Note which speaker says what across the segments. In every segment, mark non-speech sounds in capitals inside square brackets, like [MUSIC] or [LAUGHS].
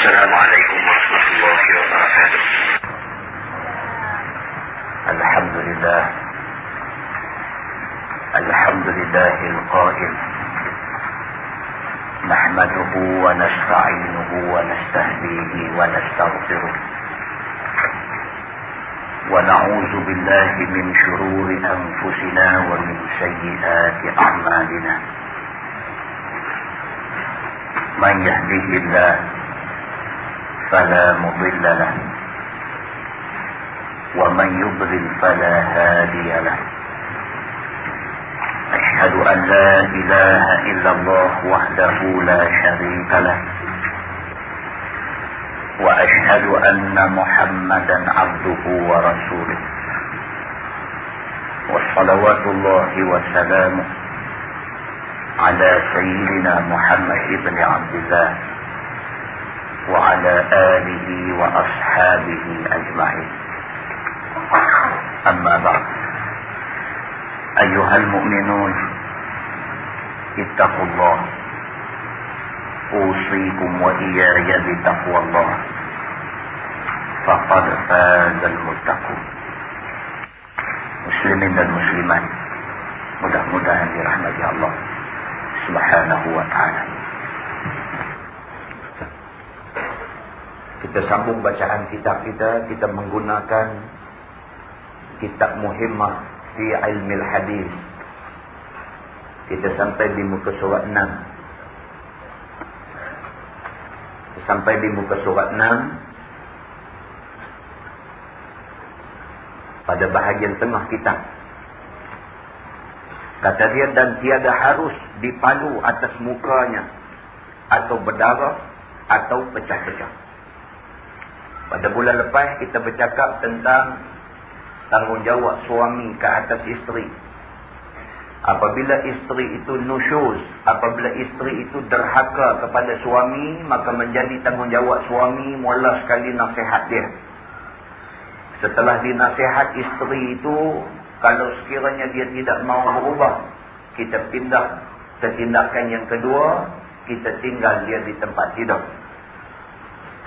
Speaker 1: السلام عليكم ورحمة الله وبركاته.
Speaker 2: الحمد لله. الحمد لله القائل. نحمده ونستعينه ونستهديه ونستغفره. ونعوذ بالله من شرور أنفسنا ومن سيئات أعمالنا. من يهده الله فلا مضل له. ومن يضلل فلا هادي له. أشهد أن لا إله إلا الله وحده لا شريك له. وأشهد أن محمدا عبده ورسوله. وصلوات الله وسلامه على سيدنا محمد بن عبد الله. وعلى آله وأصحابه أجمعين. أما بعد. أيها المؤمنون اتقوا الله. أوصيكم وإياي بتقوى الله. فقد فاز المتقون. مسلمين المسلمات mudah-mudahan dirahmati Allah subhanahu kita sambung bacaan kitab kita. Kita menggunakan kitab muhimmah fi ilmi hadis. Kita sampai di muka surat 6 sampai di muka surat 6 pada bahagian tengah kitab. Kata dia dan tiada harus dipalu atas mukanya atau berdarah atau pecah-pecah pada bulan lepas kita bercakap tentang tanggungjawab suami ke atas isteri. Apabila isteri itu nusyuz, apabila isteri itu derhaka kepada suami, maka menjadi tanggungjawab suami mula sekali nasihat dia. Setelah dinasihat isteri itu, kalau sekiranya dia tidak mau berubah, kita pindah ke tindakan yang kedua, kita tinggal dia di tempat tidur.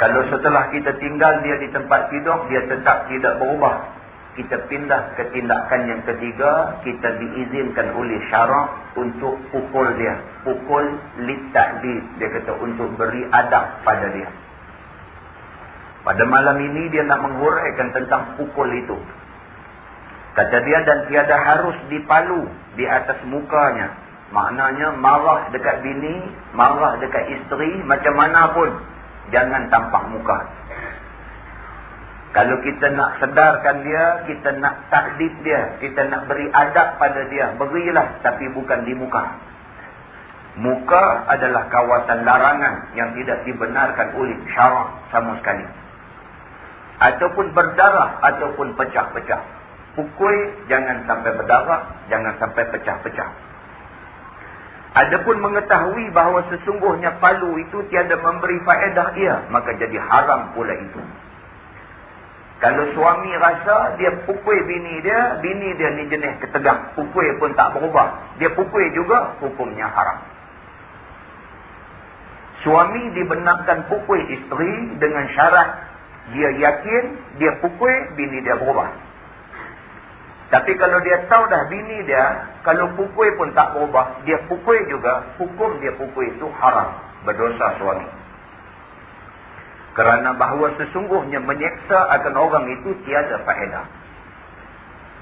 Speaker 2: Kalau setelah kita tinggal dia di tempat tidur, dia tetap tidak berubah. Kita pindah ke tindakan yang ketiga, kita diizinkan oleh syarak untuk pukul dia. Pukul lita'did, dia kata untuk beri adab pada dia. Pada malam ini dia nak menghuraikan tentang pukul itu. Kata dia dan tiada harus dipalu di atas mukanya. Maknanya marah dekat bini, marah dekat isteri, macam mana pun jangan tampak muka. Kalau kita nak sedarkan dia, kita nak takdid dia, kita nak beri adab pada dia, berilah tapi bukan di muka. Muka adalah kawasan larangan yang tidak dibenarkan oleh syarak sama sekali. Ataupun berdarah, ataupun pecah-pecah. Pukul jangan sampai berdarah, jangan sampai pecah-pecah. Adapun mengetahui bahawa sesungguhnya palu itu tiada memberi faedah ia, maka jadi haram pula itu. Kalau suami rasa dia pukul bini dia, bini dia ni jenis ketegak, pukul pun tak berubah. Dia pukul juga, hukumnya haram. Suami dibenarkan pukul isteri dengan syarat dia yakin dia pukul, bini dia berubah. Tapi kalau dia tahu dah bini dia, kalau pukul pun tak berubah, dia pukul juga, hukum dia pukul itu haram. Berdosa suami. Kerana bahawa sesungguhnya menyeksa akan orang itu tiada faedah.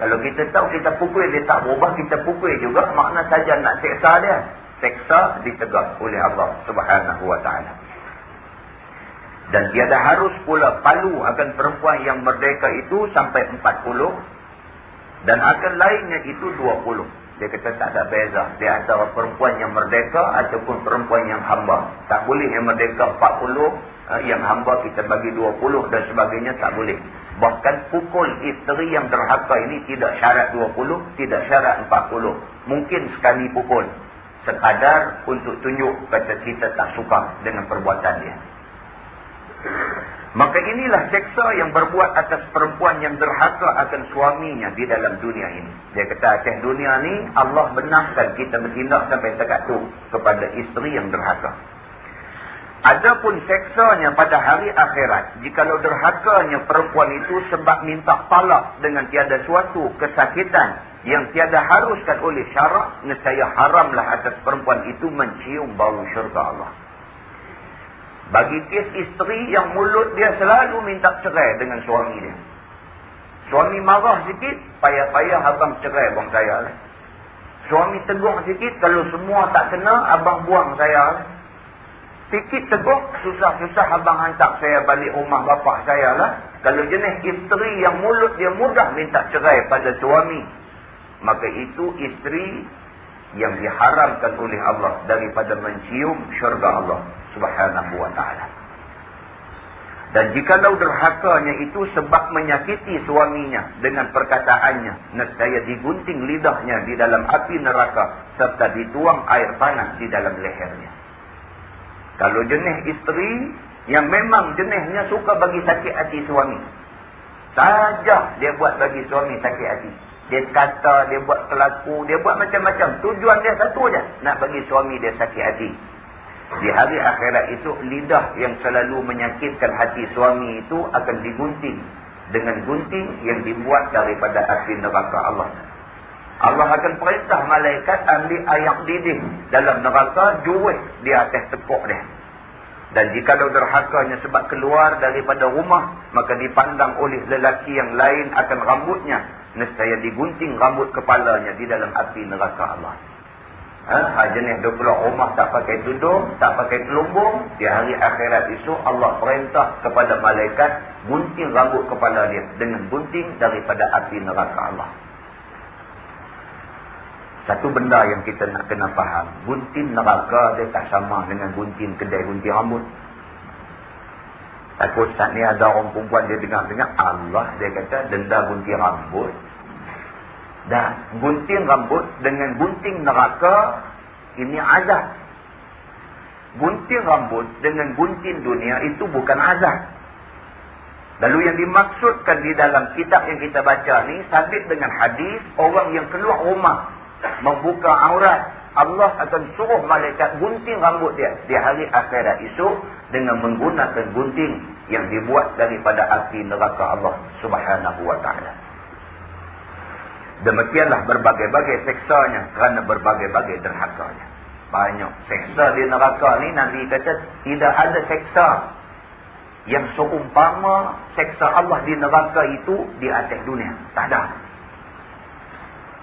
Speaker 2: Kalau kita tahu kita pukul dia tak berubah, kita pukul juga, makna saja nak seksa dia. Seksa ditegak oleh Allah subhanahu wa ta'ala. Dan tiada harus pula palu akan perempuan yang merdeka itu sampai 40 dan akan lainnya itu 20. Dia kata tak ada beza. Dia antara perempuan yang merdeka ataupun perempuan yang hamba. Tak boleh yang merdeka 40, eh, yang hamba kita bagi 20 dan sebagainya tak boleh. Bahkan pukul isteri yang terhaka ini tidak syarat 20, tidak syarat 40. Mungkin sekali pukul. Sekadar untuk tunjuk kata kita tak suka dengan perbuatan dia. Maka inilah seksa yang berbuat atas perempuan yang derhaka akan suaminya di dalam dunia ini. Dia kata atas dunia ini Allah benarkan kita bertindak sampai dekat tu kepada isteri yang derhaka. Adapun seksanya pada hari akhirat, jikalau derhakanya perempuan itu sebab minta talak dengan tiada suatu kesakitan yang tiada haruskan oleh syarak, nescaya haramlah atas perempuan itu mencium bau syurga Allah. Bagi kes isteri yang mulut dia selalu minta cerai dengan suami dia. Suami marah sikit, payah-payah abang cerai abang saya. Lah. Suami tegur sikit, kalau semua tak kena, abang buang saya. Lah. Sikit tegur, susah-susah abang hantar saya balik rumah bapak saya lah. Kalau jenis isteri yang mulut dia mudah minta cerai pada suami. Maka itu isteri yang diharamkan oleh Allah daripada mencium syurga Allah subhanahu wa ta'ala. Dan jikalau derhakanya itu sebab menyakiti suaminya dengan perkataannya. Nescaya digunting lidahnya di dalam api neraka serta dituang air panas di dalam lehernya. Kalau jenis isteri yang memang jenisnya suka bagi sakit hati suami. Saja dia buat bagi suami sakit hati. Dia kata, dia buat kelaku, dia buat macam-macam. Tujuan dia satu saja. Nak bagi suami dia sakit hati. Di hari akhirat itu, lidah yang selalu menyakitkan hati suami itu akan digunting. Dengan gunting yang dibuat daripada api neraka Allah. Allah akan perintah malaikat ambil ayak didih dalam neraka juwih di atas tekuk dia. Dan jika dia derhakanya sebab keluar daripada rumah, maka dipandang oleh lelaki yang lain akan rambutnya. Nescaya digunting rambut kepalanya di dalam api neraka Allah. Ha? ha jenis dia pula rumah tak pakai tudung, tak pakai telumbung. Di hari akhirat itu Allah perintah kepada malaikat gunting rambut kepala dia dengan gunting daripada api neraka Allah. Satu benda yang kita nak kena faham. Gunting neraka dia tak sama dengan gunting kedai gunting rambut. Takut saat ni ada orang perempuan dia dengar-dengar. Allah dia kata denda gunting rambut. Dan gunting rambut dengan gunting neraka ini azab. Gunting rambut dengan gunting dunia itu bukan azab. Lalu yang dimaksudkan di dalam kitab yang kita baca ni sabit dengan hadis orang yang keluar rumah membuka aurat, Allah akan suruh malaikat gunting rambut dia di hari akhirat itu dengan menggunakan gunting yang dibuat daripada api neraka Allah Subhanahu wa taala. Demikianlah berbagai-bagai seksanya kerana berbagai-bagai derhakanya. Banyak seksa di neraka ni Nabi kata tidak ada seksa yang seumpama seksa Allah di neraka itu di atas dunia. Tak ada.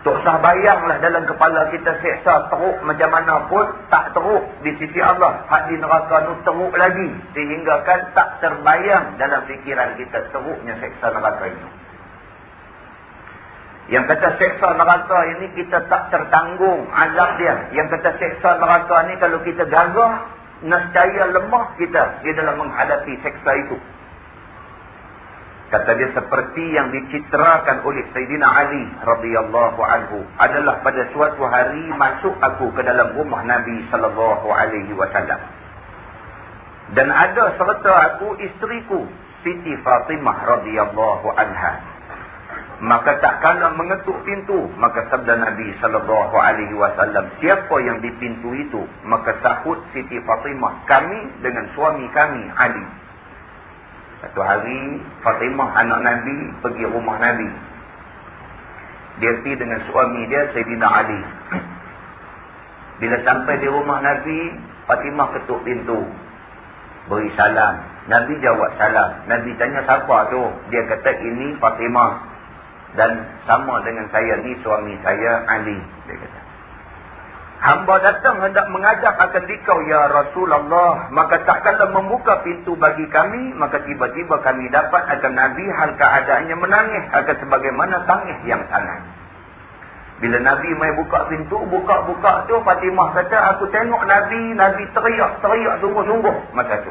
Speaker 2: Tak usah bayanglah dalam kepala kita seksa teruk macam mana pun tak teruk di sisi Allah. Hak di neraka tu teruk lagi. Sehingga kan tak terbayang dalam fikiran kita teruknya seksa neraka itu. Yang kata seksa neraka ini kita tak tertanggung azab dia. Yang kata seksa neraka ini kalau kita gagah, nescaya lemah kita di dalam menghadapi seksa itu. Kata dia seperti yang dicitrakan oleh Sayyidina Ali radhiyallahu anhu adalah pada suatu hari masuk aku ke dalam rumah Nabi sallallahu alaihi wasallam. Dan ada serta aku isteriku Siti Fatimah radhiyallahu anha. Maka tak kala mengetuk pintu, maka sabda Nabi sallallahu alaihi wasallam, siapa yang di pintu itu? Maka sahut Siti Fatimah, kami dengan suami kami Ali satu hari Fatimah anak Nabi pergi rumah Nabi. Dia pergi dengan suami dia Sayyidina Ali. [CLEARS THROAT] Bila sampai di rumah Nabi, Fatimah ketuk pintu. Beri salam. Nabi jawab salam. Nabi tanya siapa tu? Dia kata ini Fatimah. Dan sama dengan saya ni suami saya Ali. Dia kata. Hamba datang hendak mengajak akan dikau ya Rasulullah. Maka takkanlah membuka pintu bagi kami. Maka tiba-tiba kami dapat akan Nabi hal keadaannya menangis. Akan sebagaimana tangis yang sangat. Bila Nabi mai buka pintu, buka-buka tu Fatimah kata, aku tengok Nabi, Nabi teriak-teriak sungguh-sungguh masa tu.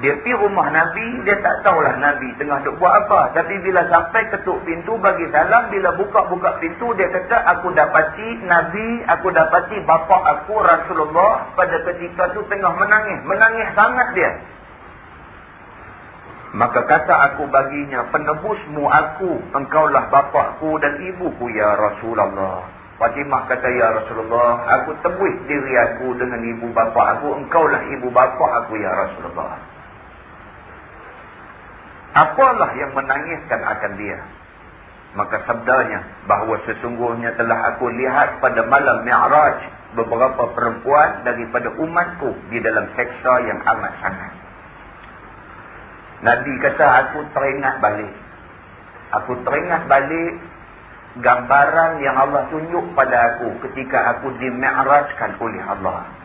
Speaker 2: Dia pergi rumah Nabi, dia tak tahulah Nabi tengah duk buat apa. Tapi bila sampai ketuk pintu bagi salam, bila buka-buka pintu, dia kata, aku dapati Nabi, aku dapati bapa aku Rasulullah pada ketika tu tengah menangis. Menangis sangat dia. Maka kata aku baginya, penebusmu aku, engkaulah bapakku dan ibuku ya Rasulullah. Fatimah kata, Ya Rasulullah, aku tebus diri aku dengan ibu bapa aku. Engkaulah ibu bapa aku, Ya Rasulullah. Apalah yang menangiskan akan dia? Maka sabdanya, bahawa sesungguhnya telah aku lihat pada malam Mi'raj beberapa perempuan daripada umatku di dalam seksa yang amat sangat. Nabi kata, aku teringat balik. Aku teringat balik gambaran yang Allah tunjuk pada aku ketika aku dimi'rajkan oleh Allah.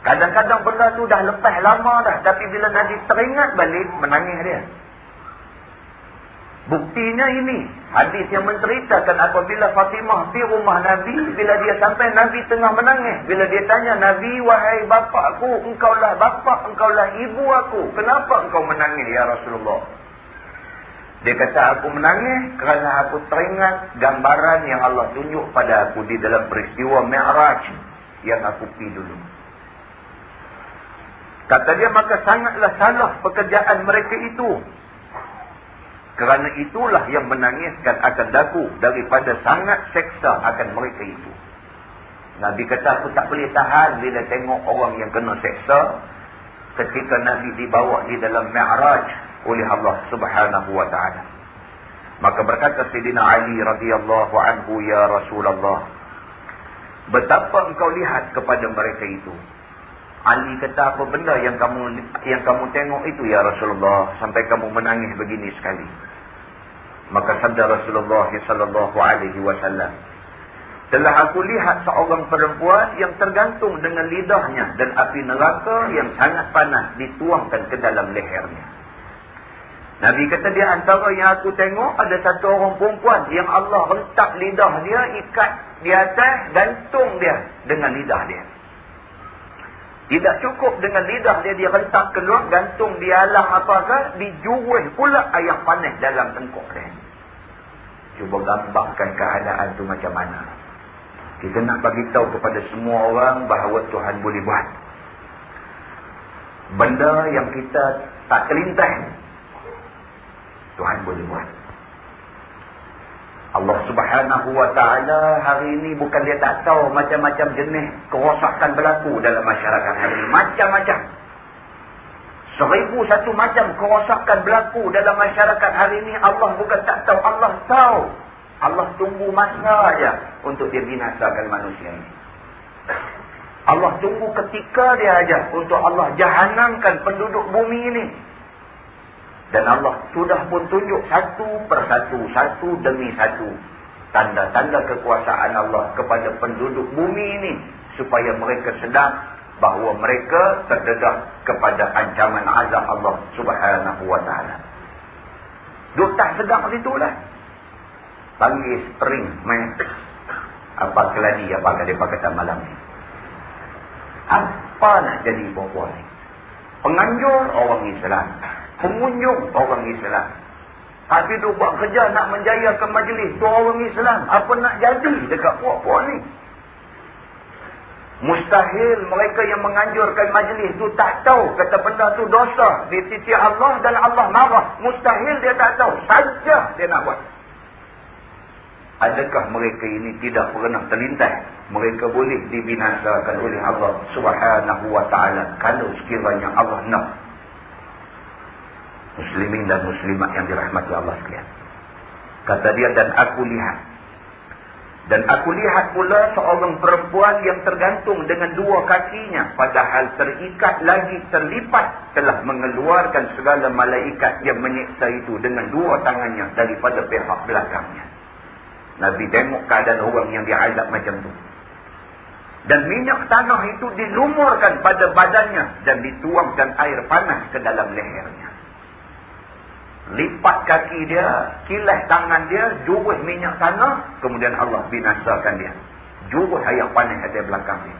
Speaker 2: Kadang-kadang benda tu dah lepas lama dah. Tapi bila Nabi teringat balik, menangis dia. Buktinya ini. Hadis yang menceritakan apabila Fatimah di rumah Nabi, bila dia sampai Nabi tengah menangis. Bila dia tanya, Nabi, wahai bapa aku, engkaulah bapa, engkaulah ibu aku. Kenapa engkau menangis, ya Rasulullah? Dia kata aku menangis kerana aku teringat gambaran yang Allah tunjuk pada aku di dalam peristiwa Mi'raj yang aku pergi dulu. Kata dia maka sangatlah salah pekerjaan mereka itu. Kerana itulah yang menangiskan akan daku daripada sangat seksa akan mereka itu. Nabi kata aku tak boleh tahan bila tengok orang yang kena seksa ketika Nabi dibawa di dalam Mi'raj oleh Allah Subhanahu wa taala. Maka berkata Sayyidina Ali radhiyallahu anhu ya Rasulullah, betapa engkau lihat kepada mereka itu? Ali kata apa benda yang kamu yang kamu tengok itu ya Rasulullah sampai kamu menangis begini sekali. Maka sabda Rasulullah sallallahu alaihi wasallam, telah aku lihat seorang perempuan yang tergantung dengan lidahnya dan api neraka yang sangat panas dituangkan ke dalam lehernya. Nabi kata dia antara yang aku tengok ada satu orang perempuan yang Allah rentak lidah dia ikat di atas gantung dia dengan lidah dia. Tidak cukup dengan lidah dia dia rentak keluar gantung di alam apakah dijuruh pula ayam panas dalam tengkuk dia. Cuba gambarkan keadaan tu macam mana. Kita nak bagi tahu kepada semua orang bahawa Tuhan boleh buat. Benda yang kita tak terlintas Tuhan boleh buat. Allah subhanahu wa ta'ala hari ini bukan dia tak tahu macam-macam jenis kerosakan berlaku dalam masyarakat hari ini. Macam-macam. Seribu satu macam kerosakan berlaku dalam masyarakat hari ini. Allah bukan tak tahu. Allah tahu. Allah tunggu masa aja untuk dia binasakan manusia ini. Allah tunggu ketika dia aja untuk Allah jahanamkan penduduk bumi ini. Dan Allah sudah pun tunjuk satu persatu, satu demi satu. Tanda-tanda kekuasaan Allah kepada penduduk bumi ini. Supaya mereka sedar bahawa mereka terdedah kepada ancaman azab Allah subhanahu wa ta'ala. Duk tak sedar itulah. Panggil spring, main. Apa keladi, apa kata kata malam ni. Apa nak jadi perempuan ni? Penganjur orang Islam pengunjung orang Islam. Tapi tu buat kerja nak menjayakan majlis tu orang Islam. Apa nak jadi dekat puak-puak ni? Mustahil mereka yang menganjurkan majlis tu tak tahu kata benda tu dosa di sisi Allah dan Allah marah. Mustahil dia tak tahu. Saja dia nak buat. Adakah mereka ini tidak pernah terlintas? Mereka boleh dibinasakan oleh Allah subhanahu wa ta'ala. Kalau sekiranya Allah nak muslimin dan muslimat yang dirahmati Allah sekalian. Kata dia dan aku lihat. Dan aku lihat pula seorang perempuan yang tergantung dengan dua kakinya. Padahal terikat lagi terlipat telah mengeluarkan segala malaikat yang menyiksa itu dengan dua tangannya daripada pihak belakangnya. Nabi tengok keadaan orang yang diazab macam tu. Dan minyak tanah itu dilumurkan pada badannya dan dituangkan air panas ke dalam lehernya lipat kaki dia, kilas tangan dia, juruh minyak tanah, kemudian Allah binasakan dia. Juruh ayam panas ada belakang dia.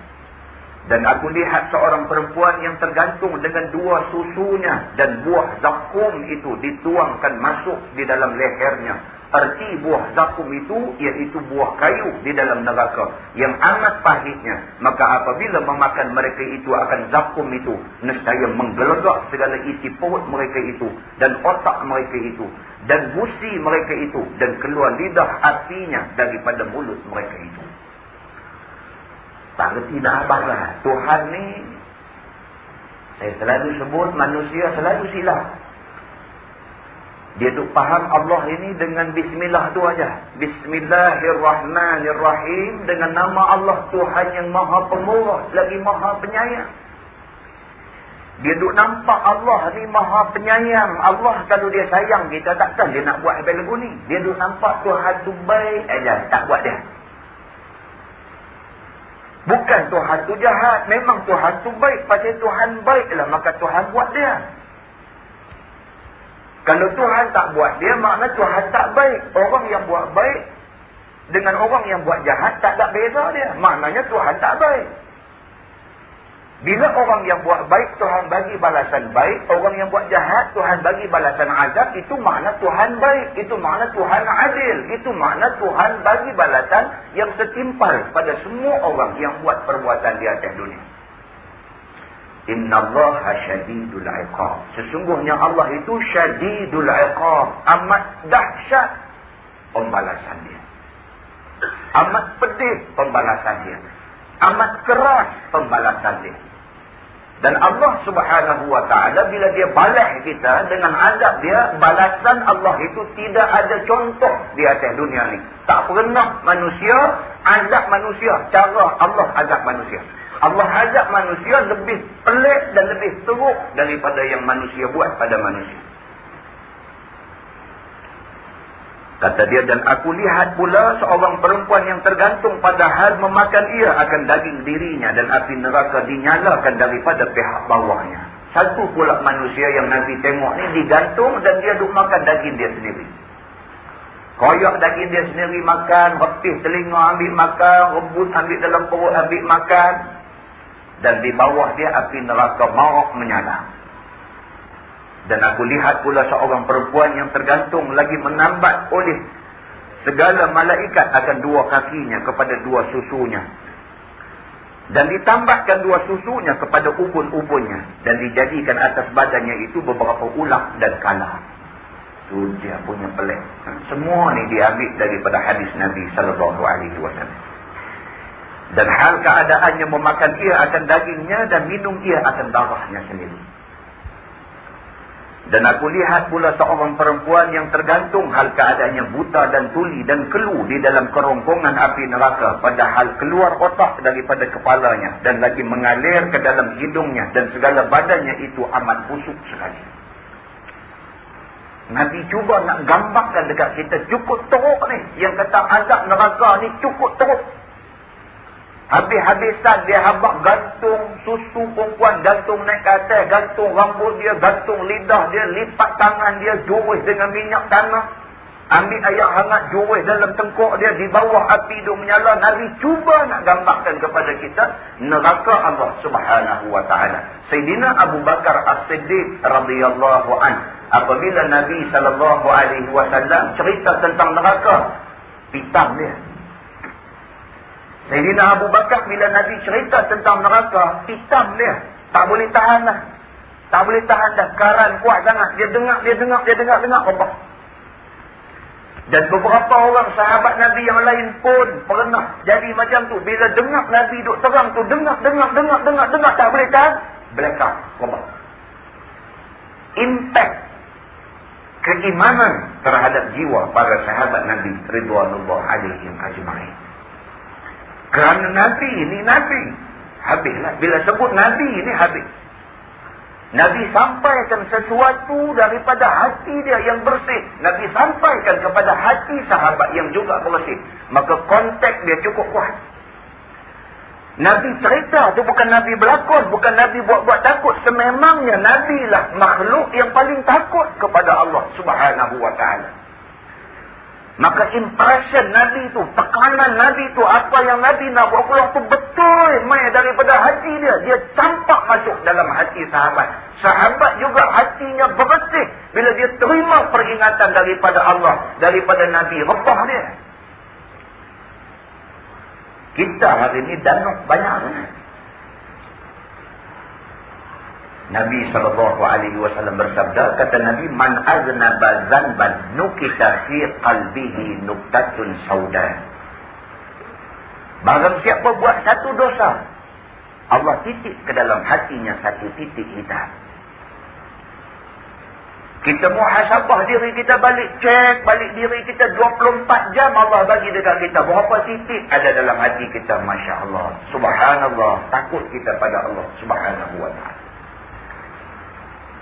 Speaker 2: Dan aku lihat seorang perempuan yang tergantung dengan dua susunya dan buah zakum itu dituangkan masuk di dalam lehernya Erti buah zakum itu iaitu buah kayu di dalam neraka yang amat pahitnya. Maka apabila memakan mereka itu akan zakum itu nescaya menggelegak segala isi perut mereka itu dan otak mereka itu dan busi mereka itu dan keluar lidah apinya daripada mulut mereka itu. Tak reti lah. Tuhan ni, saya selalu sebut manusia selalu silap. Dia tu faham Allah ini dengan bismillah tu aja. Bismillahirrahmanirrahim dengan nama Allah Tuhan yang Maha Pemurah lagi Maha Penyayang. Dia duk nampak Allah ni Maha Penyayang. Allah kalau dia sayang kita takkan dia nak buat apa lagu ni. Dia duk nampak Tuhan tu baik aja tak buat dia. Bukan Tuhan tu jahat. Memang Tuhan tu baik. Pasal Tuhan baiklah maka Tuhan buat dia. Kalau Tuhan tak buat dia, makna Tuhan tak baik. Orang yang buat baik dengan orang yang buat jahat tak ada beza dia. Maknanya Tuhan tak baik. Bila orang yang buat baik, Tuhan bagi balasan baik. Orang yang buat jahat, Tuhan bagi balasan azab. Itu makna Tuhan baik. Itu makna Tuhan adil. Itu makna Tuhan bagi balasan yang setimpal pada semua orang yang buat perbuatan di atas dunia. Inna Allah syadidul iqab. Sesungguhnya Allah itu syadidul iqab. Amat dahsyat pembalasan dia. Amat pedih pembalasan dia. Amat keras pembalasan dia. Dan Allah subhanahu wa ta'ala bila dia balas kita dengan azab dia, balasan Allah itu tidak ada contoh di atas dunia ni. Tak pernah manusia, azab manusia. Cara Allah azab manusia. Allah ajak manusia lebih pelik dan lebih teruk daripada yang manusia buat pada manusia. Kata dia, dan aku lihat pula seorang perempuan yang tergantung pada hal memakan ia akan daging dirinya dan api neraka dinyalakan daripada pihak bawahnya. Satu pula manusia yang Nabi tengok ni digantung dan dia duk makan daging dia sendiri. Koyak daging dia sendiri makan, repih telinga ambil makan, rebut ambil dalam perut ambil makan dan di bawah dia api neraka marak menyala. Dan aku lihat pula seorang perempuan yang tergantung lagi menambat oleh segala malaikat akan dua kakinya kepada dua susunya. Dan ditambahkan dua susunya kepada ubun-ubunnya. Dan dijadikan atas badannya itu beberapa ulang dan kala. Itu dia punya pelik. Semua ni diambil daripada hadis Nabi SAW. Dan hal keadaannya memakan ia akan dagingnya dan minum ia akan darahnya sendiri. Dan aku lihat pula seorang perempuan yang tergantung hal keadaannya buta dan tuli dan kelu di dalam kerongkongan api neraka. Padahal keluar otak daripada kepalanya dan lagi mengalir ke dalam hidungnya dan segala badannya itu amat busuk sekali. Nabi cuba nak gambarkan dekat kita cukup teruk ni. Yang kata azab neraka ni cukup teruk. Habis-habisan dia habak gantung susu perempuan, gantung naik ke atas, gantung rambut dia, gantung lidah dia, lipat tangan dia, juris dengan minyak tanah. Ambil air hangat, juris dalam tengkuk dia, di bawah api dia menyala. Nabi cuba nak gambarkan kepada kita, neraka Allah subhanahu wa ta'ala. Sayyidina Abu Bakar As-Siddiq radhiyallahu an. Apabila Nabi sallallahu alaihi wasallam cerita tentang neraka, pitam dia. Sayyidina Abu Bakar bila Nabi cerita tentang neraka, hitam dia. Tak boleh tahan lah. Tak boleh tahan dah. Karan kuat sangat. Dia dengar, dia dengar, dia dengar, dengar. Allah. Dan beberapa orang sahabat Nabi yang lain pun pernah jadi macam tu. Bila dengar Nabi duduk terang tu, dengar, dengar, dengar, dengar, dengar. Tak boleh tahan. Blackout. Allah. Impact keimanan terhadap jiwa para sahabat Nabi Ridwanullah alaihim ajma'in. Kerana Nabi ini Nabi. Habislah. Bila sebut Nabi ini habis. Nabi sampaikan sesuatu daripada hati dia yang bersih. Nabi sampaikan kepada hati sahabat yang juga bersih. Maka konteks dia cukup kuat. Nabi cerita tu bukan Nabi berlakon. Bukan Nabi buat-buat takut. Sememangnya Nabi lah makhluk yang paling takut kepada Allah subhanahu wa ta'ala. Maka impression Nabi itu, tekanan Nabi itu, apa yang Nabi nak buat pulang itu betul main daripada hati dia. Dia campak masuk dalam hati sahabat. Sahabat juga hatinya bersih bila dia terima peringatan daripada Allah, daripada Nabi. Rebah dia. Kita hari ini danuk banyak. Nabi SAW bersabda, kata Nabi, Man aznaba zanban nukita fi qalbihi nuktatun sauda. Barang siapa buat satu dosa, Allah titik ke dalam hatinya satu titik hitam. Kita muhasabah diri kita balik, cek balik diri kita 24 jam Allah bagi dekat kita. Berapa titik ada dalam hati kita, Masya Allah. Subhanallah, takut kita pada Allah Subhanahu Wa Taala.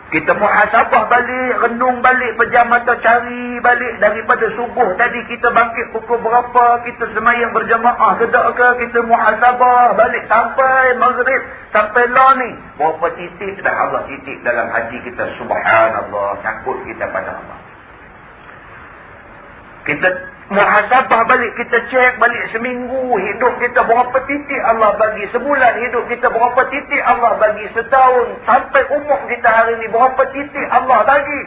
Speaker 2: Kita muhasabah balik, renung balik, pejam mata cari balik daripada subuh. Tadi kita bangkit pukul berapa, kita semayang berjamaah ke tak ke, kita muhasabah balik sampai maghrib, sampai lah ni. Berapa titik dah Allah titik dalam hati kita. Subhanallah, takut kita pada Allah. Kita Muhasabah balik, kita cek balik seminggu hidup kita berapa titik Allah bagi. Sebulan hidup kita berapa titik Allah bagi. Setahun sampai umur kita hari ini berapa titik Allah bagi.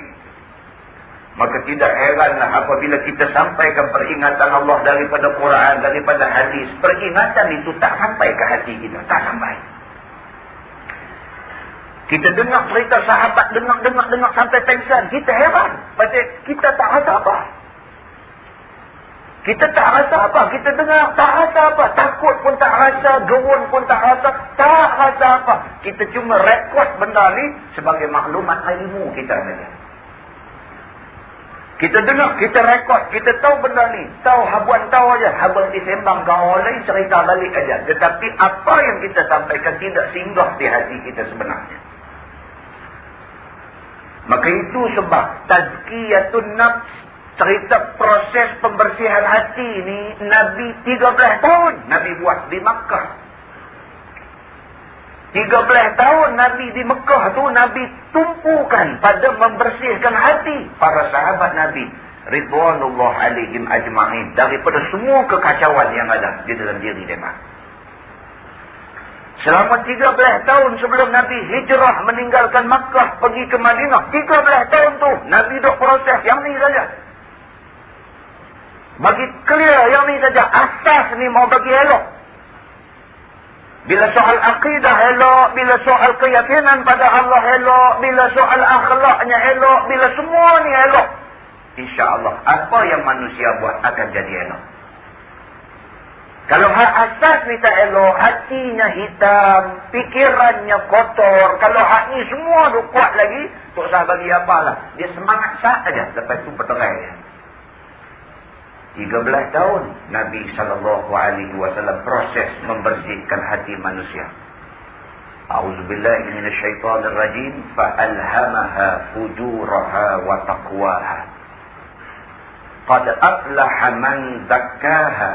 Speaker 2: Maka tidak heranlah apabila kita sampaikan peringatan Allah daripada Quran, daripada hadis. Peringatan itu tak sampai ke hati kita. Tak sampai. Kita dengar cerita sahabat, dengar-dengar-dengar sampai pengsan. Kita heran. Pasal kita tak rasa apa. Kita tak rasa apa. Kita dengar tak rasa apa. Takut pun tak rasa. Gerun pun tak rasa. Tak rasa apa. Kita cuma rekod benda ni sebagai maklumat ilmu kita. Kita dengar, kita rekod, kita tahu benda ni. Tahu habuan tahu aja. Habuan disembang kau lain cerita balik aja. Tetapi apa yang kita sampaikan tidak singgah di hati kita sebenarnya. Maka itu sebab tazkiyatun nafs cerita proses pembersihan hati ni Nabi 13 tahun Nabi buat di Makkah 13 tahun Nabi di Mekah tu Nabi tumpukan pada membersihkan hati para sahabat Nabi Ridwanullah alaihim ajma'in daripada semua kekacauan yang ada di dalam diri mereka Selama 13 tahun sebelum Nabi hijrah meninggalkan Makkah pergi ke Madinah. 13 tahun tu Nabi duk proses yang ni saja. Bagi clear yang ni saja. Asas ni mau bagi elok. Bila soal akidah elok. Bila soal keyakinan pada Allah elok. Bila soal akhlaknya elok. Bila semua ni elok. InsyaAllah. Apa yang manusia buat akan jadi elok. Kalau hak asas ni tak elok. Hatinya hitam. Pikirannya kotor. Kalau hak ni semua tu kuat lagi. Tak usah bagi apalah. Dia semangat sah saja. Lepas tu berterai. 13 tahun Nabi SAW proses membersihkan hati manusia. A'udzubillahi minasyaitonirrajim fa'alhamaha fujuraha wa taqwaha. Qad aflaha man zakkaha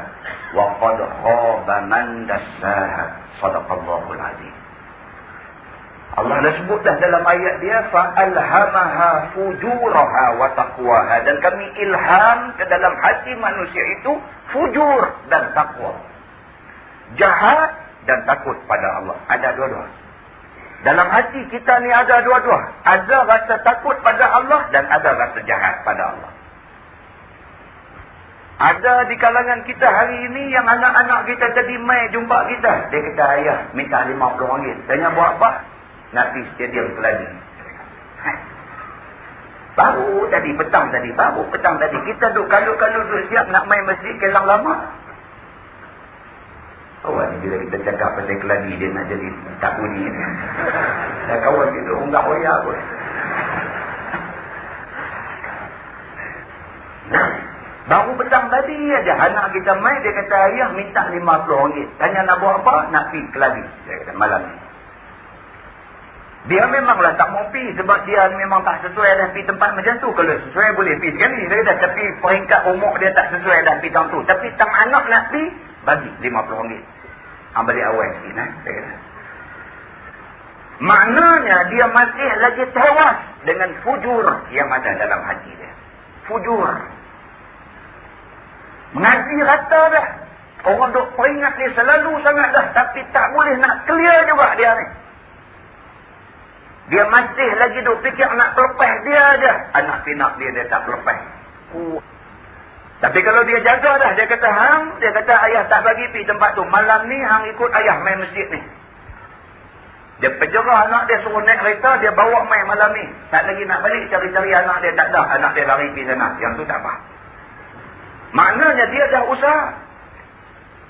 Speaker 2: wa qad khaba man dassaha. Sadaqallahul azim. Allah dah sebut dah dalam ayat dia fa'alhamaha fujuraha wa taqwaha dan kami ilham ke dalam hati manusia itu fujur dan takwa. Jahat dan takut pada Allah. Ada dua-dua. Dalam hati kita ni ada dua-dua. Ada rasa takut pada Allah dan ada rasa jahat pada Allah. Ada di kalangan kita hari ini yang anak-anak kita jadi mai jumpa kita. Dia kata ayah minta RM50. Tanya buat apa? Nabi stadium keladi. Baru tadi, petang tadi, baru petang tadi. Kita duduk kalau-kalau duduk siap nak main masjid kelang lama. Kawan ni bila kita cakap pasal keladi, dia nak jadi tak bunyi. Dan kawan kita unggah hoya pun. Baru petang tadi aja anak kita main, dia kata ayah minta RM50. Tanya nak buat apa? Nak pergi keladi. Dia kata malam ni. Dia memanglah tak mau pergi sebab dia memang tak sesuai dah pergi tempat macam tu. Kalau sesuai boleh pergi sekali. Dia dah tapi peringkat umur dia tak sesuai dah pergi tempat tu. Tapi tang anak nak pergi, bagi RM50. Ambil awal sikit. Nah, Maknanya dia masih lagi tewas dengan fujur yang ada dalam hati dia. Fujur. Mengaji rata dah. Orang duk peringat dia selalu sangat dah. Tapi tak boleh nak clear juga dia ni. Dia masih lagi duk fikir nak pelepah dia aja. Anak pinak dia, dia tak pelepah. Tapi kalau dia jaga dah, dia kata, Hang, dia kata, ayah tak bagi pergi tempat tu. Malam ni, Hang ikut ayah main masjid ni. Dia penjerah anak dia suruh naik kereta, dia bawa main malam ni. Tak lagi nak balik, cari-cari anak dia, tak dah. Anak dia lari pergi sana. Yang tu tak apa. Maknanya dia dah usaha.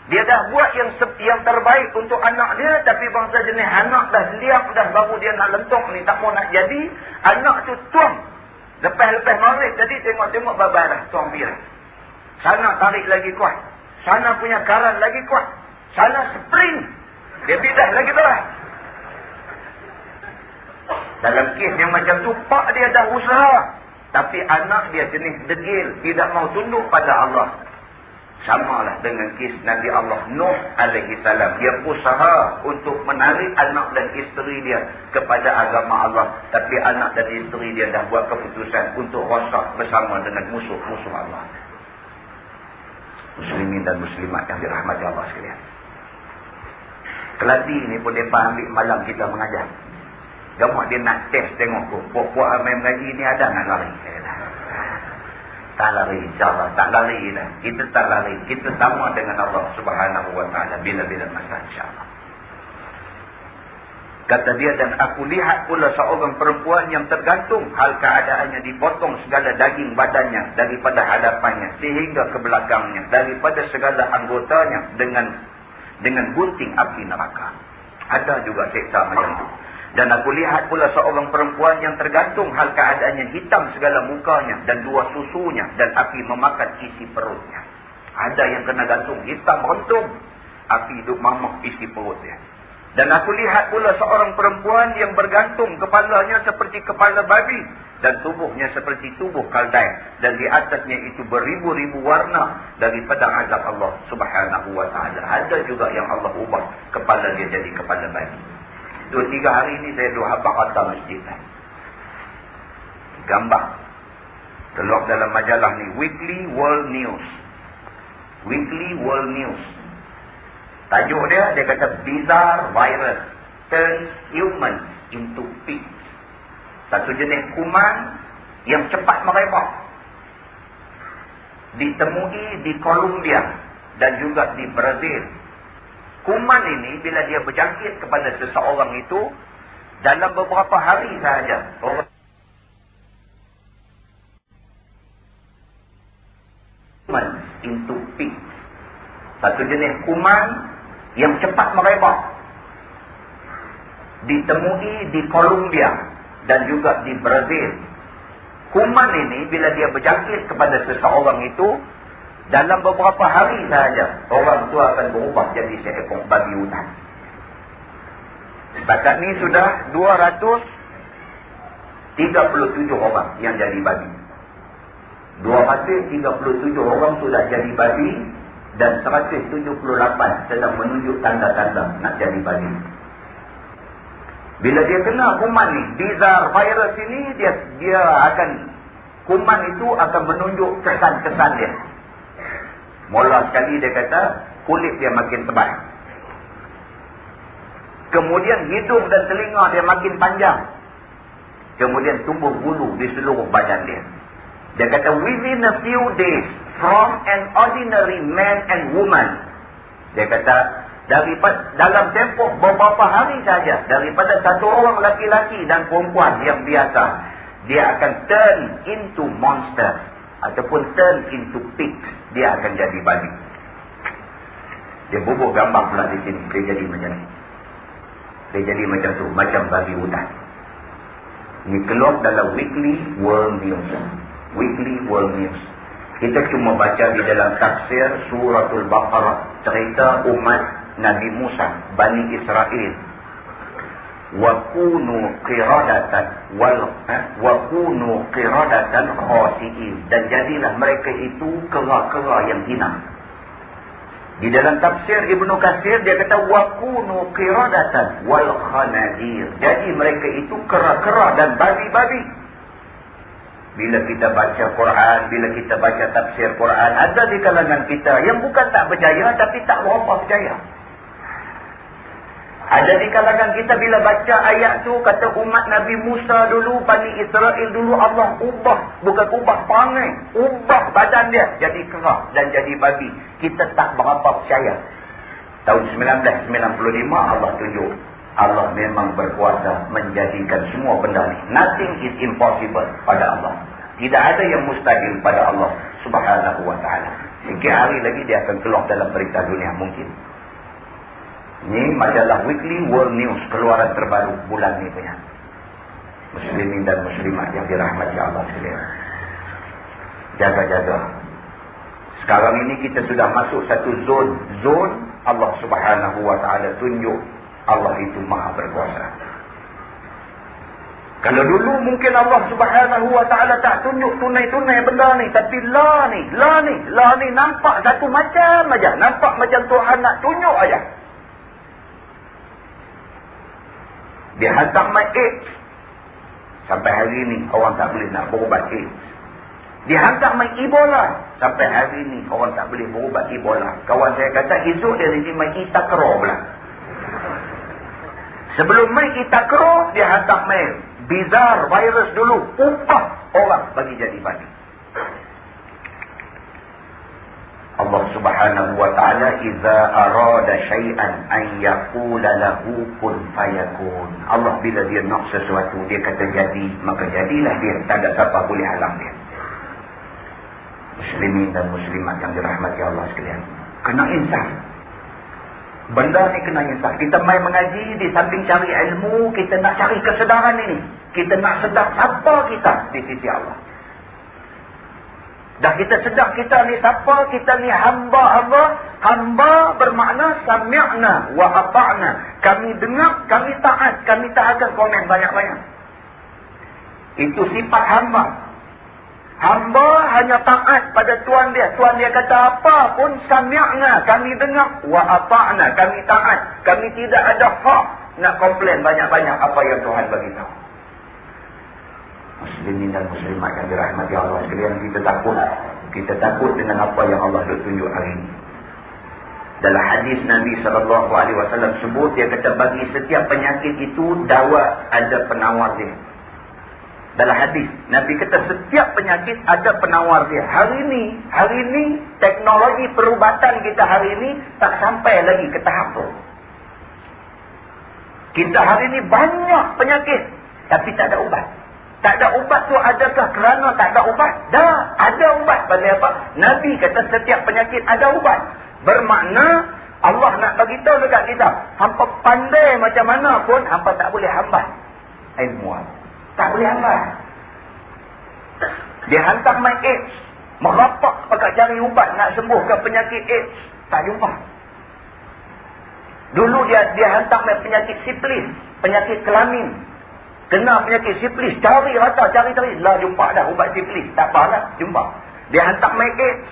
Speaker 2: Dia dah buat yang yang terbaik untuk anak dia. Tapi bangsa jenis anak dah liam dah baru dia nak lentok ni. Tak mau nak jadi. Anak tu tuang. Lepas-lepas maghrib jadi tengok-tengok babai dah. Tuang biar. Sana tarik lagi kuat. Sana punya karan lagi kuat. Sana spring. Dia bidah lagi terah. Dalam kes yang macam tu, pak dia dah usaha. Tapi anak dia jenis degil. Tidak mau tunduk pada Allah. Sama lah dengan kes Nabi Allah Nuh alaihi salam. Dia usaha untuk menarik anak dan isteri dia kepada agama Allah. Tapi anak dan isteri dia dah buat keputusan untuk rosak bersama dengan musuh-musuh Allah. Muslimin dan muslimat yang dirahmati Allah sekalian. Keladi ni pun mereka ambil malam kita mengajar. Gamak dia nak test tengok pun. Puak-puak amai mengaji ni ada nak lari. Tak lari insyaAllah. Tak lari lah. Kita tak lari. Kita sama dengan Allah subhanahu wa ta'ala. Bila-bila masa insyaAllah. Kata dia dan aku lihat pula seorang perempuan yang tergantung hal keadaannya dipotong segala daging badannya daripada hadapannya sehingga ke belakangnya daripada segala anggotanya dengan dengan gunting api neraka. Ada juga seksa macam itu. Dan aku lihat pula seorang perempuan yang tergantung hal keadaannya hitam segala mukanya dan dua susunya dan api memakan isi perutnya. Ada yang kena gantung hitam rentung. Api hidup mamak isi perutnya. Dan aku lihat pula seorang perempuan yang bergantung kepalanya seperti kepala babi. Dan tubuhnya seperti tubuh kaldai. Dan di atasnya itu beribu-ribu warna daripada azab Allah subhanahu wa ta'ala. Ada juga yang Allah ubah kepala dia jadi kepala babi. Dua tiga hari ini saya dua habak kata masjid. Gambar. Keluar dalam majalah ni. Weekly World News. Weekly World News. Tajuk dia, dia kata Bizarre Virus Turns Human into Pigs. Satu jenis kuman yang cepat merebak. Ditemui di Columbia dan juga di Brazil kuman ini bila dia berjangkit kepada seseorang itu dalam beberapa hari sahaja. Kuman into pig satu jenis kuman yang cepat merebak. Ditemui di Columbia dan juga di Brazil. Kuman ini bila dia berjangkit kepada seseorang itu dalam beberapa hari sahaja, orang tua akan berubah jadi seekor babi hutan. Setakat ni sudah 237 orang yang jadi babi. 237 orang sudah jadi babi dan 178 sedang menunjuk tanda-tanda nak jadi babi. Bila dia kena kuman ni, bizar virus ini, dia dia akan, kuman itu akan menunjuk kesan-kesan dia. Mula sekali dia kata, kulit dia makin tebal. Kemudian hidung dan telinga dia makin panjang. Kemudian tumbuh bulu di seluruh badan dia. Dia kata, within a few days, from an ordinary man and woman. Dia kata, daripada dalam tempoh beberapa hari saja, daripada satu orang laki-laki dan perempuan yang biasa, dia akan turn into monster ataupun turn into pigs dia akan jadi babi dia bubuh gambar pula di sini dia jadi macam ni. Dia jadi macam tu macam babi hutan ini keluar dalam weekly world news. Weekly world news. Kita cuma baca di dalam tafsir suratul baqarah cerita umat Nabi Musa Bani Israel qiradatan wal eh, wakunu qiradatan khasiin dan jadilah mereka itu kera-kera yang hina. Di dalam tafsir Ibnu Katsir dia kata wakunu qiradatan wal khanadir jadi mereka itu kera-kera dan babi-babi. Bila kita baca Quran bila kita baca tafsir Quran ada di kalangan kita yang bukan tak berjaya tapi tak berapa berjaya ada di kalangan kita bila baca ayat tu kata umat Nabi Musa dulu, Bani Israel dulu Allah ubah, bukan ubah perangai, ubah badan dia jadi kerak dan jadi babi. Kita tak berapa percaya. Tahun 1995 Allah tunjuk Allah memang berkuasa menjadikan semua benda ni. Nothing is impossible pada Allah. Tidak ada yang mustahil pada Allah Subhanahu wa taala. Sikit hari lagi dia akan keluar dalam berita dunia mungkin. Ini majalah Weekly World News keluaran terbaru bulan ni punya. Muslimin dan muslimat yang dirahmati Allah sekalian. Jaga-jaga. Sekarang ini kita sudah masuk satu zon. Zon Allah subhanahu wa ta'ala tunjuk Allah itu maha berkuasa. Kalau dulu mungkin Allah subhanahu wa ta'ala tak tunjuk tunai-tunai benda ni. Tapi lah ni, lah ni, lah ni nampak satu macam aja, Nampak macam Tuhan nak tunjuk aja. Dia hantar my AIDS. Sampai hari ini orang tak boleh nak berubat AIDS. Dia hantar my Ebola. Sampai hari ini orang tak boleh berubat Ebola. Kawan saya kata esok dia ni my Itakro pula. Sebelum mai Itakro, dia hantar mail bizar virus dulu upah orang bagi jadi bagi Allah Subhanahu wa taala idza arada syai'an an yaqula lahu kun fayakun Allah bila dia nak sesuatu dia kata jadi maka jadilah dia tak ada siapa boleh halang dia muslimin dan muslimat yang dirahmati Allah sekalian kena insaf Benda ni kena insaf. Kita main mengaji, di samping cari ilmu, kita nak cari kesedaran ini. Kita nak sedar siapa kita di sisi Allah. Dah kita sedar kita ni siapa, kita ni hamba Allah. Hamba bermakna sami'na wa ata'na. Kami dengar, kami taat, kami tak akan komen banyak-banyak. Itu sifat hamba. Hamba hanya taat pada tuan dia. Tuan dia kata apa pun sami'na. Kami dengar. Wa ata'na. Kami taat. Kami tidak ada hak nak komplain banyak-banyak apa yang Tuhan bagi tahu. Muslimin dan muslimat yang dirahmati Allah sekalian kita takut. Kita takut dengan apa yang Allah tunjuk hari ini. Dalam hadis Nabi SAW sebut dia kata bagi setiap penyakit itu dawa ada penawar dia. Dalam hadis, Nabi kata setiap penyakit ada penawar dia. Hari ini, hari ini teknologi perubatan kita hari ini tak sampai lagi ke tahap tu. Kita hari ini banyak penyakit tapi tak ada ubat. Tak ada ubat tu adakah kerana tak ada ubat? Dah, ada ubat. Pasal apa? Nabi kata setiap penyakit ada ubat. Bermakna Allah nak bagi tahu dekat kita, hampa pandai macam mana pun hampa tak boleh hambat ilmu. Tak boleh hantar. Dia hantar main AIDS. Merapak pakai cari ubat nak sembuhkan penyakit AIDS. Tak jumpa. Dulu dia dia hantar main penyakit siplis. Penyakit kelamin. Kena penyakit siplis. Cari rata, cari-cari. Lah jumpa dah ubat siplis. Tak apa lah, jumpa. Dia hantar main AIDS.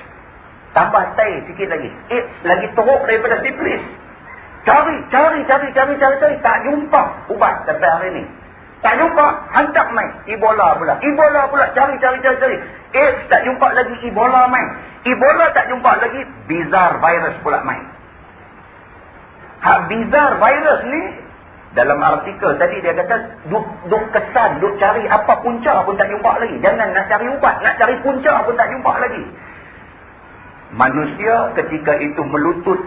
Speaker 2: Tambah stay sikit lagi. AIDS lagi teruk daripada siplis. Cari, cari, cari, cari, cari, cari. Tak jumpa ubat sampai hari ini. Tak jumpa, hantar main. Ebola pula. Ebola pula, cari, cari, cari, cari. AIDS tak jumpa lagi, Ebola main. Ebola tak jumpa lagi, bizar virus pula main. Hak bizar virus ni, dalam artikel tadi dia kata, duk, duk kesan, duk cari apa punca pun tak jumpa lagi. Jangan nak cari ubat, nak cari punca pun tak jumpa lagi. Manusia ketika itu melutut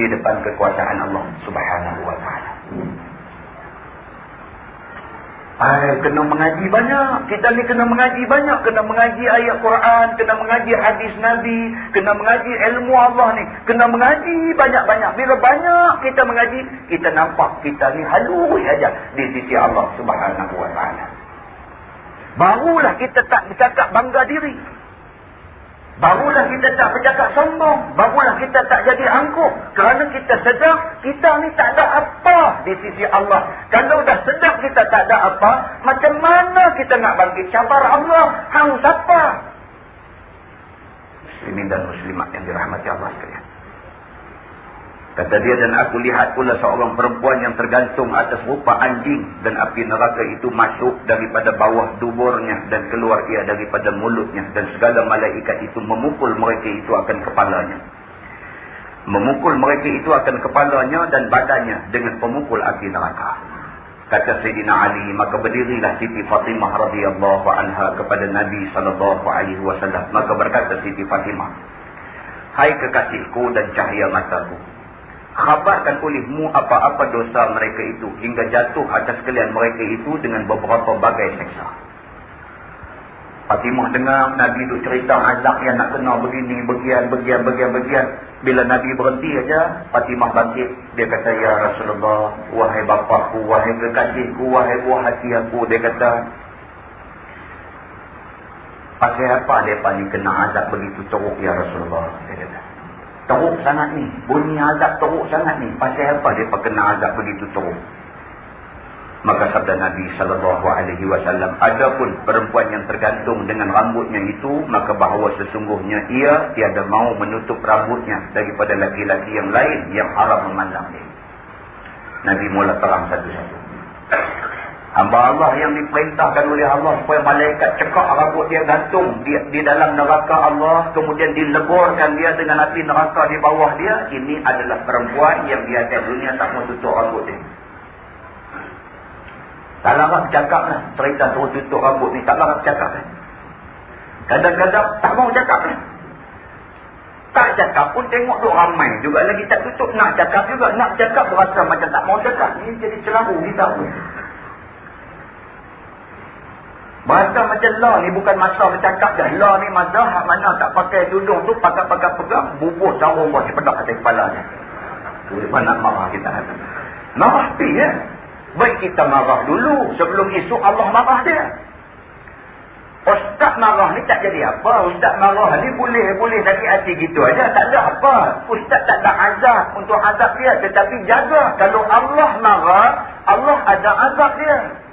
Speaker 2: di depan kekuasaan Allah subhanahu wa ta'ala. Ay, kena mengaji banyak. Kita ni kena mengaji banyak. Kena mengaji ayat Quran. Kena mengaji hadis Nabi. Kena mengaji ilmu Allah ni. Kena mengaji banyak-banyak. Bila banyak kita mengaji, kita nampak kita ni halus aja di sisi Allah subhanahu wa ta'ala. Barulah kita tak bercakap bangga diri. Barulah kita tak bercakap sombong. Barulah kita tak jadi angkuh. Kerana kita sedar, kita ni tak ada apa di sisi Allah. Kalau dah sedar kita tak ada apa, macam mana kita nak bangkit cabar Allah? Hang siapa? Muslimin dan muslimat yang dirahmati Allah. Kata dia dan aku lihat pula seorang perempuan yang tergantung atas rupa anjing dan api neraka itu masuk daripada bawah duburnya dan keluar ia daripada mulutnya dan segala malaikat itu memukul mereka itu akan kepalanya. Memukul mereka itu akan kepalanya dan badannya dengan pemukul api neraka. Kata Sayyidina Ali, maka berdirilah Siti Fatimah radhiyallahu anha kepada Nabi wasallam. Maka berkata Siti Fatimah, "Hai kekasihku dan cahaya mataku, khabarkan olehmu apa-apa dosa mereka itu hingga jatuh atas kalian mereka itu dengan beberapa bagai seksa. Fatimah dengar Nabi tu cerita azab yang nak kena begini, bagian, bagian, bagian, bagian. Bila Nabi berhenti aja, Fatimah bangkit. Dia kata, Ya Rasulullah, wahai bapakku, wahai kekasihku, wahai buah hati aku. Dia kata, Pasal apa mereka ni kena azab begitu teruk, Ya Rasulullah? Dia kata, teruk sangat ni. Bunyi azab teruk sangat ni. Pasal apa mereka kena azab begitu teruk? Maka sabda Nabi sallallahu alaihi wasallam, adapun perempuan yang tergantung dengan rambutnya itu, maka bahawa sesungguhnya ia tiada mau menutup rambutnya daripada laki-laki yang lain yang haram memandang dia. Nabi mula terang satu-satu. Hamba Allah yang diperintahkan oleh Allah supaya malaikat cekak rambut dia gantung di, di dalam neraka Allah, kemudian dileburkan dia dengan api neraka di bawah dia, ini adalah perempuan yang di atas dunia tak mau tutup rambut dia. Tak larang cakap lah. Cerita suruh tutup rambut ni. Tak larang cakap lah. Kadang-kadang tak mau cakap lah. Tak cakap pun tengok duk ramai juga lagi tak tutup. Nak cakap juga. Nak cakap berasa macam tak mau cakap. Ini jadi celaru kita pun. Bahasa macam law ni bukan masa bercakap dah. Law ni masa hak mana tak pakai tudung tu pakai-pakai pegang. Bubuh sarung buat pedak atas kepala dia. Mana nak marah kita. Marah pi ya. Baik kita marah dulu sebelum isu Allah marah dia. Ustaz marah ni tak jadi apa. Ustaz marah ni boleh-boleh sakit hati gitu aja. Tak ada apa. Ustaz tak ada azab untuk azab dia. Tetapi jaga. Kalau Allah marah, Allah ada azab dia.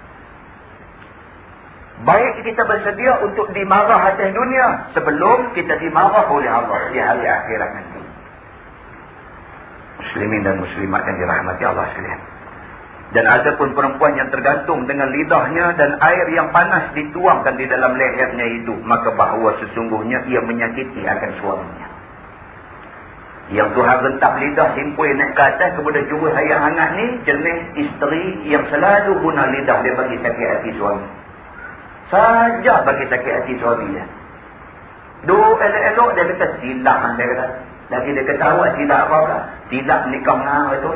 Speaker 2: Baik kita bersedia untuk dimarah atas dunia. Sebelum kita dimarah oleh Allah di hari akhirat nanti. Muslimin dan muslimat yang dirahmati Allah sekalian. Dan ada pun perempuan yang tergantung dengan lidahnya dan air yang panas dituangkan di dalam lehernya itu. Maka bahawa sesungguhnya ia menyakiti akan suaminya. Yang Tuhan rentap lidah simpul naik ke atas kepada juru hayat hangat ni. Jenis isteri yang selalu guna lidah dia bagi sakit hati suami. Saja bagi sakit hati suami dia. Dua elok-elok dia kata silap dia kata. Lagi dia kata awak silap apa-apa. Silap nikah dengan itu.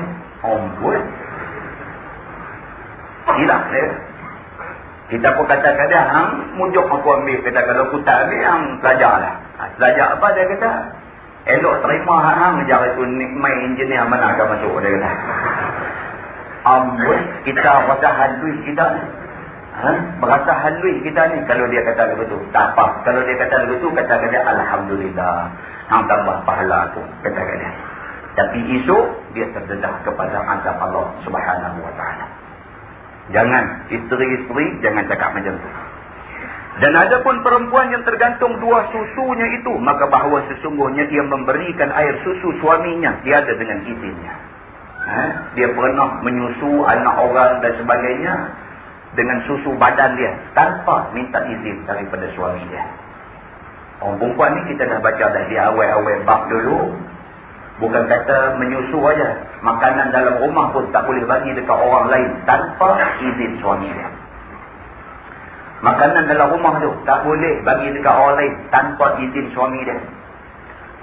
Speaker 2: Oh, buat. Hilang dia. Kita pun kata-kata, hang mujuk aku ambil. Kata kalau aku tak ambil, hang belajar lah. Ha, belajar apa dia kata? Elok terima hang menjar itu main engineer mana akan masuk dia kata. Amboi, kita rasa halui kita ni. Ha? Berasa halui kita ni kalau dia kata begitu. Tak apa. Kalau dia kata begitu, kata-kata Alhamdulillah. Hang tambah pahala aku. Kata-kata. Tapi esok, dia terdedah kepada azab Allah subhanahu wa ta'ala. Jangan isteri-isteri jangan cakap macam tu. Dan ada pun perempuan yang tergantung dua susunya itu. Maka bahawa sesungguhnya dia memberikan air susu suaminya. Tiada dengan izinnya. Ha? Dia pernah menyusu anak orang dan sebagainya. Dengan susu badan dia. Tanpa minta izin daripada suami dia. Orang perempuan ni kita dah baca dah. Dia awal-awal bab dulu. Bukan kata menyusu aja. Makanan dalam rumah pun tak boleh bagi dekat orang lain tanpa izin suami dia. Makanan dalam rumah tu tak boleh bagi dekat orang lain tanpa izin suami dia.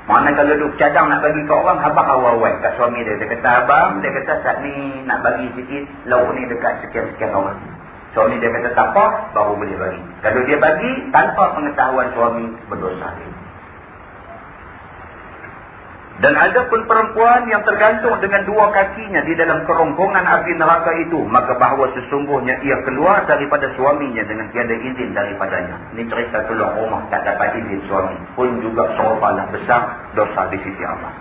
Speaker 2: Mana kalau duk cadang nak bagi ke orang, habang awal-awal kat suami dia. Dia kata, abang, dia kata saat ni nak bagi sikit, lauk ni dekat sekian-sekian orang. Suami dia kata, tak apa, baru boleh bagi. Kalau dia bagi, tanpa pengetahuan suami, berdosa dia. Dan ada pun perempuan yang tergantung dengan dua kakinya di dalam kerongkongan api neraka itu. Maka bahawa sesungguhnya ia keluar daripada suaminya dengan tiada izin daripadanya. Ini cerita keluar rumah tak dapat izin suami. Pun juga seolah besar dosa di sisi Allah.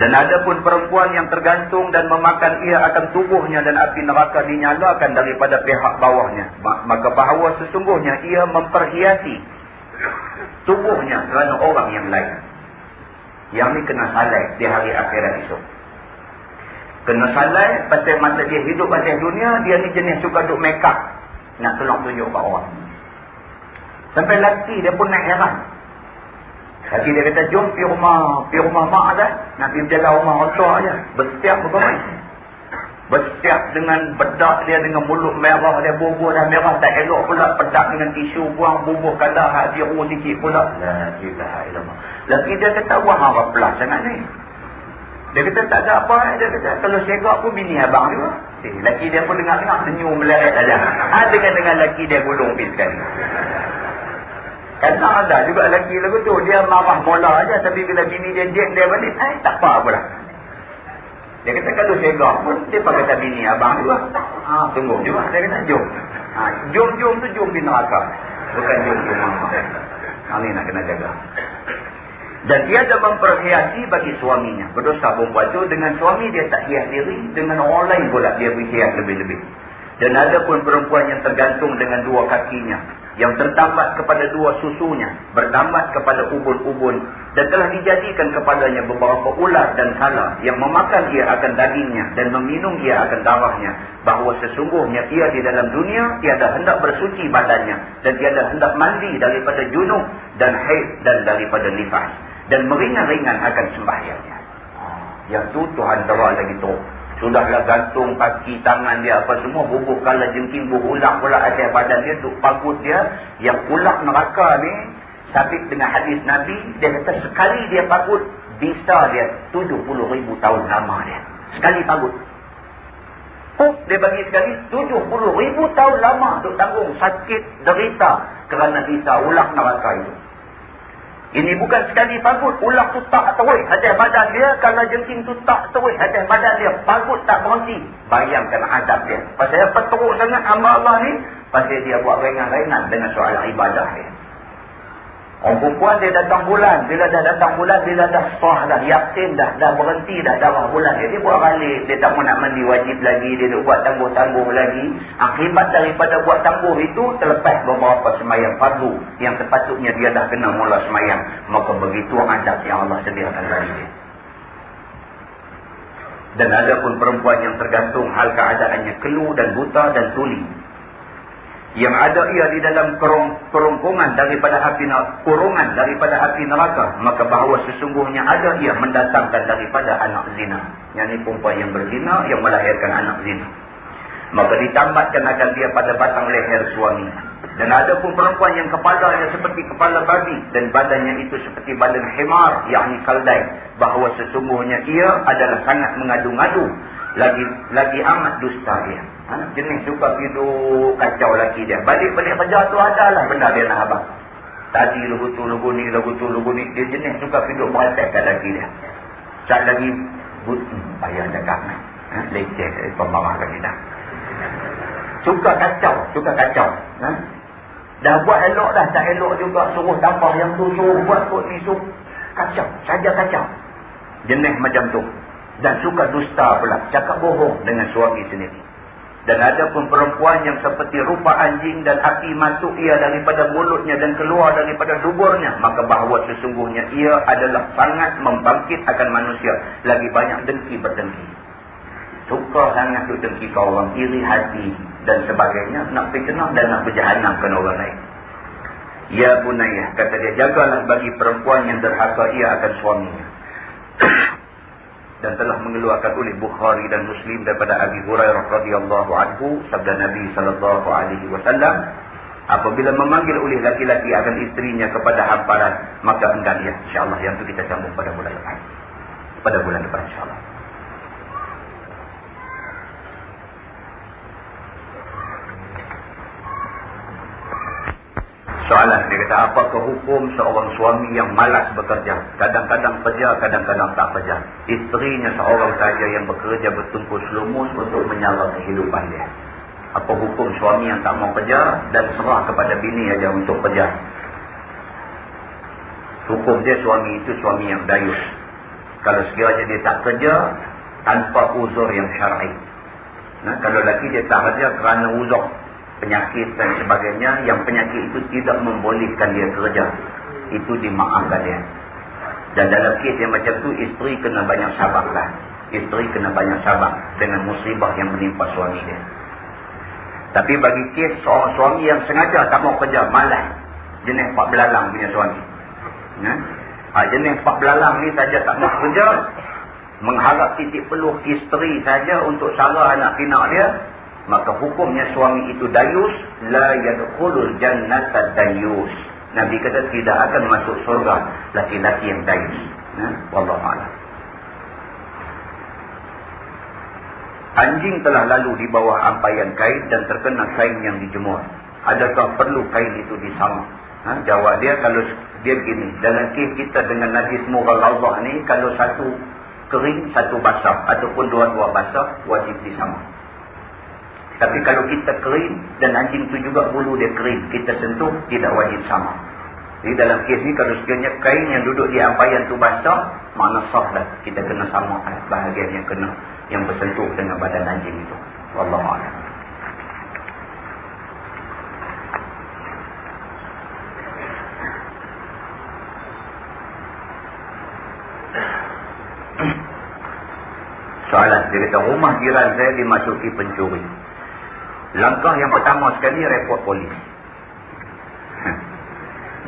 Speaker 2: Dan ada pun perempuan yang tergantung dan memakan ia akan tubuhnya dan api neraka dinyalakan daripada pihak bawahnya. Maka bahawa sesungguhnya ia memperhiasi tubuhnya kerana orang yang lain. Yang ni kena salai di hari akhirat esok. Kena salai pasal masa dia hidup atas dunia, dia ni jenis suka duk make up. Nak tolong tunjuk kat orang. Sampai laki dia pun naik heran. Laki dia kata, jom pergi rumah, pergi rumah mak ada. Nak pergi jaga rumah orang tua aja. Bersiap bermain. Bersiap dengan bedak dia dengan mulut merah dia bubuh dah merah tak elok pula bedak dengan tisu buang bubuh kalah hak dia ru sikit pula. La ilaha illallah. Lagi dia kata wah apa pelas sangat ni. Dia kata tak ada apa dia kata kalau segak pun bini abang dia. Eh, laki dia pun dengar-dengar senyum meleret saja. Ha dengan dengan laki dia gulung pergi sekali. Kadang ada juga lelaki lagu tu. Dia marah bola aja Tapi bila bini dia jet dia balik. Eh tak apa pula. Dia kata kalau segah pun. Dia pakai kata bini abang juga. Ha, tunggu juga. Dia kata jom. Ha, jom-jom tu jom di neraka. Bukan jom-jom mama. Ha, ni nak kena jaga. Dan dia ada memperhiasi bagi suaminya. Berdosa perempuan tu dengan suami dia tak hias diri. Dengan orang lain pula dia berhias lebih-lebih. Dan ada pun perempuan yang tergantung dengan dua kakinya yang tertambat kepada dua susunya, bertambat kepada ubun-ubun dan telah dijadikan kepadanya beberapa ular dan kala yang memakan ia akan dagingnya dan meminum ia akan darahnya bahawa sesungguhnya ia di dalam dunia tiada hendak bersuci badannya dan tiada hendak mandi daripada junub dan haid dan daripada nifas dan meringan-ringan akan sembahyangnya. Yang tu Tuhan tahu lagi tu. Sudahlah gantung kaki tangan dia apa semua. Bubuh kala jengking berulang pula atas badan dia. Duk pagut dia. Yang ulak neraka ni. Sabit dengan hadis Nabi. Dia kata sekali dia pagut. Bisa dia 70 ribu tahun lama dia. Sekali pagut. Oh, dia bagi sekali 70 ribu tahun lama. Duk tanggung sakit derita. Kerana bisa ulak neraka itu. Ini bukan sekali pagut. Ulang tu tak terus. Hadis badan dia. Kalau jengking tu tak terus. Hadis badan dia. Pagut tak berhenti. Bayangkan adab dia. Pasal apa teruk sangat hamba Allah ni. Pasal dia buat ringan-ringan dengan soal ibadah dia. Orang perempuan dia datang bulan. Bila dah datang bulan, bila dah sah dah, yakin dah, dah berhenti dah darah bulan. Dia buat balik. Dia tak mau nak mandi wajib lagi. Dia nak buat tangguh-tangguh lagi. Akibat daripada buat tangguh itu, terlepas beberapa semayang fardu. Yang sepatutnya dia dah kena mula semayang. Maka begitu adab yang Allah sediakan bagi dia. Dan ada pun perempuan yang tergantung hal keadaannya kelu dan buta dan tuli yang ada ia di dalam kerongkongan daripada api kurungan daripada api neraka. Maka bahawa sesungguhnya ada ia mendatangkan daripada anak zina. Yang ini perempuan yang berzina yang melahirkan anak zina. Maka ditambatkan akan dia pada batang leher suami. Dan ada pun perempuan yang kepalanya seperti kepala babi. Dan badannya itu seperti badan hemar yakni kaldai. Bahawa sesungguhnya ia adalah sangat mengadu-ngadu. Lagi lagi amat dusta dia. Ha? Jenis suka hidup kacau lagi dia. Balik-balik kerja tu adalah benda dia nak abang. Tadi lugu tu, lugu ni, lugu tu, lugu ni. Dia jenis suka hidup kat lagi dia. Saat lagi, hmm, payah cakap. Ha? Leceh, eh, pembarah lagi dah. Suka kacau, suka kacau. Ha? Dah buat elok dah, tak elok juga. Suruh tambah yang tu, suruh buat kot ni, suruh kacau. Saja kacau. Jenis macam tu dan suka dusta pula cakap bohong dengan suami sendiri dan ada pun perempuan yang seperti rupa anjing dan api masuk ia daripada mulutnya dan keluar daripada duburnya maka bahawa sesungguhnya ia adalah sangat membangkit akan manusia. Lagi banyak dengki berdengki. Suka sangat tu dengki kau orang iri hati dan sebagainya. Nak fitnah dan nak berjahanam ke orang lain. Ya bunayah, kata dia, jagalah bagi perempuan yang derhaka ia akan suaminya [CLEARS THROAT] dan telah mengeluarkan oleh Bukhari dan Muslim daripada Abi Hurairah radhiyallahu anhu sabda Nabi sallallahu alaihi wasallam apabila memanggil oleh laki-laki akan istrinya kepada hamparan maka enggan dia insyaallah yang itu kita sambung pada bulan depan pada bulan depan insyaallah Soalan. Dia kata apakah hukum seorang suami yang malas bekerja? Kadang-kadang kerja kadang-kadang tak kerja isterinya seorang saja yang bekerja bertungkus lumus untuk menyala kehidupan dia. Apa hukum suami yang tak mau kerja dan serah kepada bini aja untuk kerja hukum dia suami itu suami yang dayus. Kalau sekiranya dia tak kerja tanpa uzur yang syar'i. Nah kalau lagi dia tak kerja kerana uzur penyakit dan sebagainya yang penyakit itu tidak membolehkan dia kerja. Itu dimaafkan dia. Dan dalam kes yang macam tu isteri kena banyak sabar lah. Isteri kena banyak sabar dengan musibah yang menimpa suami dia. Tapi bagi kes seorang suami yang sengaja tak mau kerja malas. Jenis pak belalang punya suami. Ya? ha, jenis pak belalang ni saja tak mau kerja mengharap titik peluh isteri saja untuk salah anak pinak dia maka hukumnya suami itu dayus la yadkhulul jannata dayus nabi kata tidak akan masuk surga laki-laki yang dayus ya wallahu a'lam anjing telah lalu di bawah ampaian kain dan terkena kain yang dijemur adakah perlu kain itu disamak Ha? Jawab dia kalau dia begini. Dalam kes kita dengan Najis Mughal Allah ni, kalau satu kering, satu basah. Ataupun dua-dua basah, wajib disama. Tapi kalau kita kering dan anjing tu juga bulu dia kering. Kita sentuh, tidak wajib sama. Jadi dalam kes ni, kalau sekiranya kain yang duduk di ampayan tu basah, mana sah dah. Kita kena sama bahagian yang kena, yang bersentuh dengan badan anjing itu. Wallahu'alaikum. Soalan, dia kata rumah jiran saya dimasuki pencuri. Langkah yang pertama sekali report polis. [LAUGHS]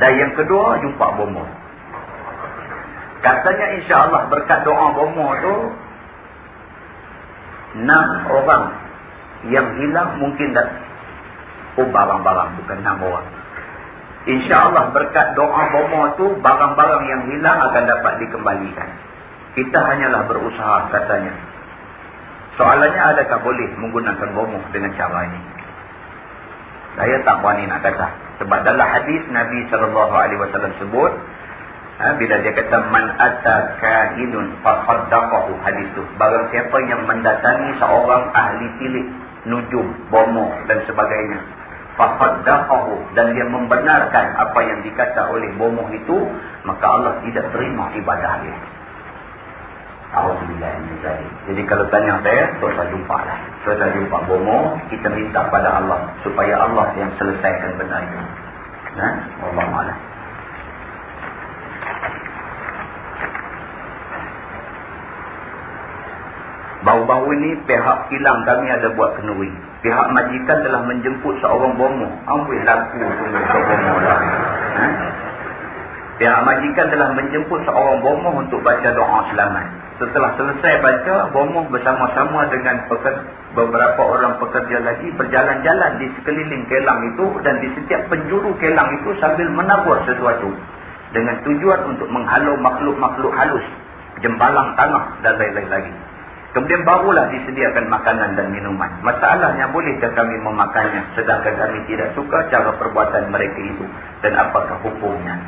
Speaker 2: Dan yang kedua jumpa bomo. Katanya insya Allah berkat doa bomo tu enam orang yang hilang mungkin dah oh barang-barang bukan enam orang. Insya Allah berkat doa bomo tu barang-barang yang hilang akan dapat dikembalikan. Kita hanyalah berusaha katanya. Soalannya adakah boleh menggunakan bomoh dengan cara ini? Saya tak berani nak kata. Sebab dalam hadis Nabi SAW sebut, ha, bila dia kata, Man atta kainun fahaddaqahu hadis itu. Barang siapa yang mendatangi seorang ahli pilih, nujum, bomoh dan sebagainya. Fahaddaqahu dan dia membenarkan apa yang dikata oleh bomoh itu, maka Allah tidak terima ibadah dia. Jadi kalau tanya saya, saya jumpa lah. Saya jumpa bomo, kita minta pada Allah. Supaya Allah yang selesaikan benda itu. Nah, Allah malah. Baru-baru ini pihak kilang kami ada buat kenuri. Pihak majikan telah menjemput seorang bomo. Ambil laku ke bomo lah. Ha? Pihak majikan telah menjemput seorang bomo untuk baca doa selamat. Setelah selesai baca, bomoh bersama-sama dengan beberapa orang pekerja lagi berjalan-jalan di sekeliling kelang itu dan di setiap penjuru kelang itu sambil menabur sesuatu dengan tujuan untuk menghalau makhluk-makhluk halus, jembalang tanah dan lain-lain lagi. Kemudian barulah disediakan makanan dan minuman. Masalahnya bolehkah kami memakannya sedangkan kami tidak suka cara perbuatan mereka itu dan apakah hukumnya?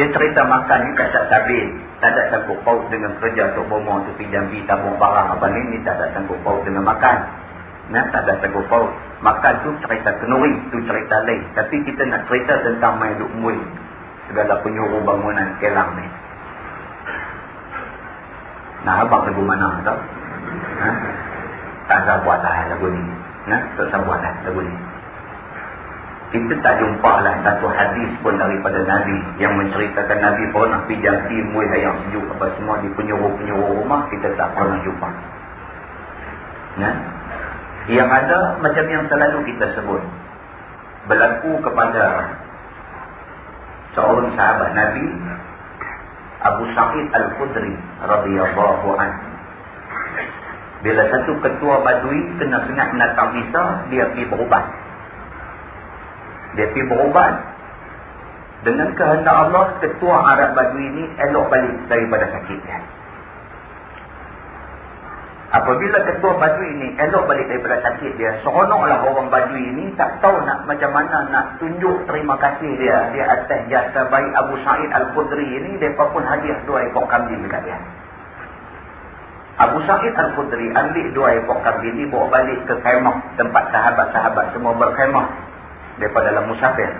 Speaker 2: Dia cerita makan ni kacat tabir. Tak ada sanggup paut dengan kerja untuk bomo, untuk pinjam pi tabung barang apa ni. Ni tak ada sanggup paut dengan makan. Nah, tak ada sanggup paut. Makan tu cerita kenuri, tu cerita lain. Tapi kita nak cerita tentang main duk mui. Segala penyuruh bangunan kelang ni. Nah, abang lagu mana tau? Ha? Tak ada buat lah lagu ni. Nah, tak ada lah lagu ni. Kita tak jumpa lah satu hadis pun daripada Nabi yang menceritakan Nabi pernah pergi jati muih yang sejuk apa semua di penyuruh-penyuruh rumah kita tak pernah jumpa. Ya? Yang ada macam yang selalu kita sebut berlaku kepada seorang sahabat Nabi Abu Sa'id Al-Khudri radhiyallahu anhu. Bila satu ketua badui kena sengat menatang visa, dia pergi berubat. Dia pergi berubat. Dengan kehendak Allah, ketua Arab Badui ini elok balik daripada sakitnya. Apabila ketua Badui ini elok balik daripada sakit dia, seronoklah orang Badui ini tak tahu nak macam mana nak tunjuk terima kasih dia. Dia atas jasa baik Abu Sa'id Al-Qudri ini, dia pun hadiah dua ekor kambing dekat dia. Abu Sa'id Al-Qudri ambil dua ekor kambing ini, bawa balik ke kemah tempat sahabat-sahabat semua berkemah daripada dalam musafir.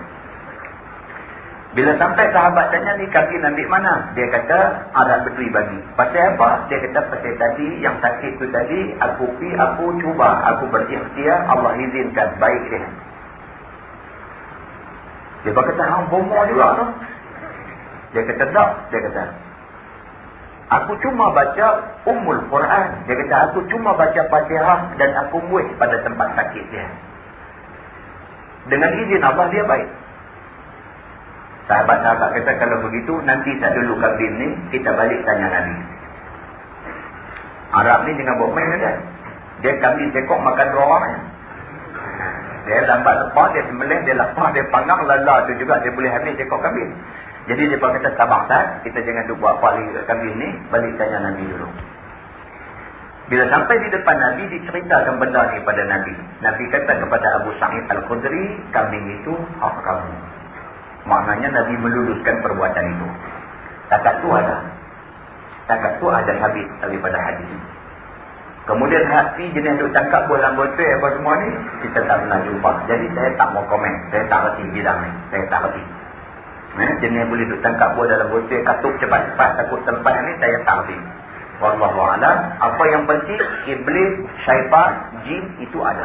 Speaker 2: Bila sampai sahabat tanya ni kaki ambil mana? Dia kata ada betui bagi. Pasal apa? Dia kata pasal tadi yang sakit tu tadi aku pi aku cuba aku berikhtiar Allah izinkan baik dia. Dia berkata hang bomo juga tu. Dia kata tak, dia kata. Aku cuma baca Ummul Quran. Dia kata aku cuma baca Fatihah dan aku muih pada tempat sakit dia. Dengan izin Allah dia baik. Sahabat-sahabat kata kalau begitu nanti tak dulu kambing ni kita balik tanya Nabi. Arab ni dengan buat main kan. Dia kambing tekok makan orang. Dia lambat lepas, dia sembelih, dia lapar, dia panggang, lala tu juga dia boleh habis tekok kambing. Jadi dia kata sabar kita jangan duk buat apa lagi kambing ni, balik tanya Nabi dulu. Bila sampai di depan Nabi, diceritakan benda ni pada Nabi. Nabi kata kepada Abu Sa'id Al-Khudri, kambing itu hak kamu. Maknanya Nabi meluluskan perbuatan itu. Takat tu ada. Takat tu ada habis daripada hadis. Kemudian hati jenis duk tangkap dalam botol apa semua ni, kita tak pernah jumpa. Jadi saya tak mau komen. Saya tak reti bidang ni. Saya tak reti. Eh, jenis boleh duk tangkap buah dalam botol, katuk cepat-cepat, takut tempat ni, saya tak reti. Wallahu'alam. Apa yang penting, iblis, syaitan, jin itu ada.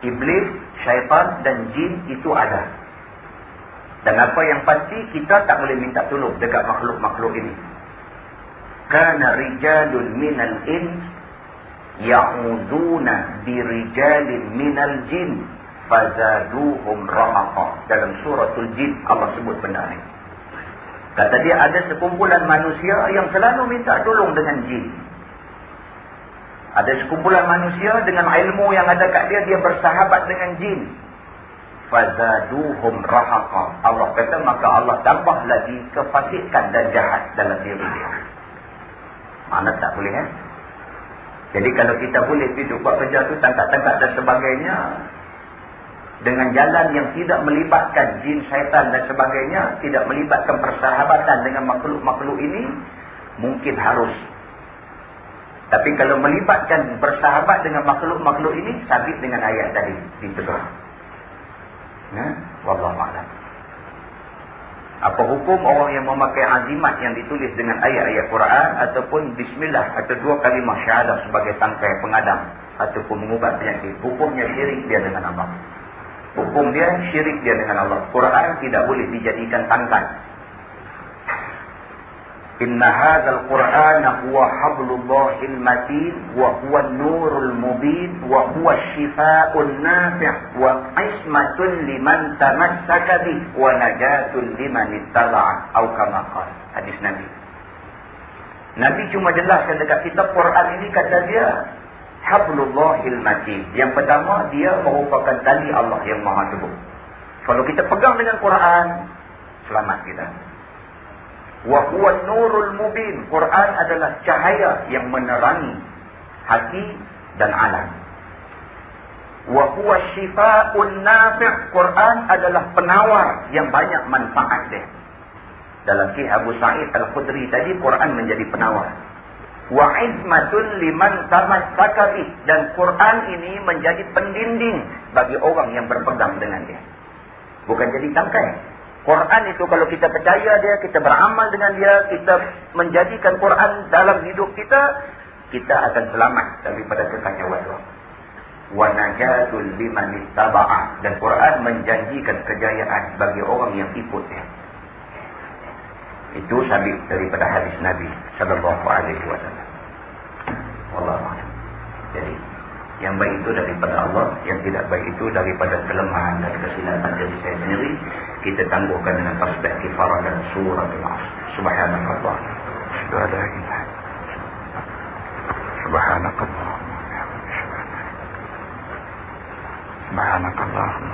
Speaker 2: Iblis, syaitan dan jin itu ada. Dan apa yang pasti, kita tak boleh minta tolong dekat makhluk-makhluk ini. Kana rijalun minal ins ya'uduna birijalin minal jin fazaduhum rahaqa. Dalam suratul jin Allah sebut benda ni. Kata dia ada sekumpulan manusia yang selalu minta tolong dengan jin. Ada sekumpulan manusia dengan ilmu yang ada kat dia, dia bersahabat dengan jin. Fazaduhum rahaqa. Allah kata, maka Allah tambah lagi kefasikan dan jahat dalam diri dia. Mana tak boleh kan? Jadi kalau kita boleh hidup buat kerja tu, tangkap-tangkap dan sebagainya, dengan jalan yang tidak melibatkan jin, syaitan dan sebagainya, tidak melibatkan persahabatan dengan makhluk-makhluk ini, mungkin harus tapi kalau melibatkan bersahabat dengan makhluk-makhluk ini, sabit dengan ayat tadi. Ditegur. Ya? Wallahu'alam. Apa hukum orang yang memakai azimat yang ditulis dengan ayat-ayat Quran ataupun bismillah atau dua kalimah syahadah sebagai tangkai pengadam ataupun mengubat penyakit. Hukumnya syirik dia dengan Allah. Hukum dia syirik dia dengan Allah. Quran tidak boleh dijadikan tangkai Inna hadzal Qur'ana huwa hablullahil matin wa huwa an-nurul mubin wa huwa asy-syifaa'un nafi' wa 'ismatun liman tamassaka bih wa najatun liman ittaba'a atau kama hadis Nabi. Nabi cuma jelaskan dekat kita Quran ini kata dia hablullahil matin. Yang pertama dia merupakan tali Allah yang Maha Teguh. Kalau kita pegang dengan Quran selamat kita. Wa huwa nurul mubin. Quran adalah cahaya yang menerangi hati dan alam. Wa huwa shifaa'un nafi'. Quran adalah penawar yang banyak manfaat dia. Dalam kisah Abu Sa'id Al-Khudri tadi, Quran menjadi penawar. Wa izmatun liman tamassaka bih. Dan Quran ini menjadi pendinding bagi orang yang berpegang dengan dia. Bukan jadi tangkai. Quran itu kalau kita percaya dia, kita beramal dengan dia, kita menjadikan Quran dalam hidup kita, kita akan selamat daripada kekacauan Allah. Wa najatul liman ittaba'ah dan Quran menjanjikan kejayaan bagi orang yang ikut dia. Itu sabit daripada hadis Nabi sallallahu alaihi wasallam. Wallahu a'lam. Jadi yang baik itu daripada Allah, yang tidak baik itu daripada kelemahan dan kesilapan diri saya sendiri kita tangguhkan dengan tasbih kifarah dan surah. Subhanallah. Subhanallah. Subhanallah. Subhanallah.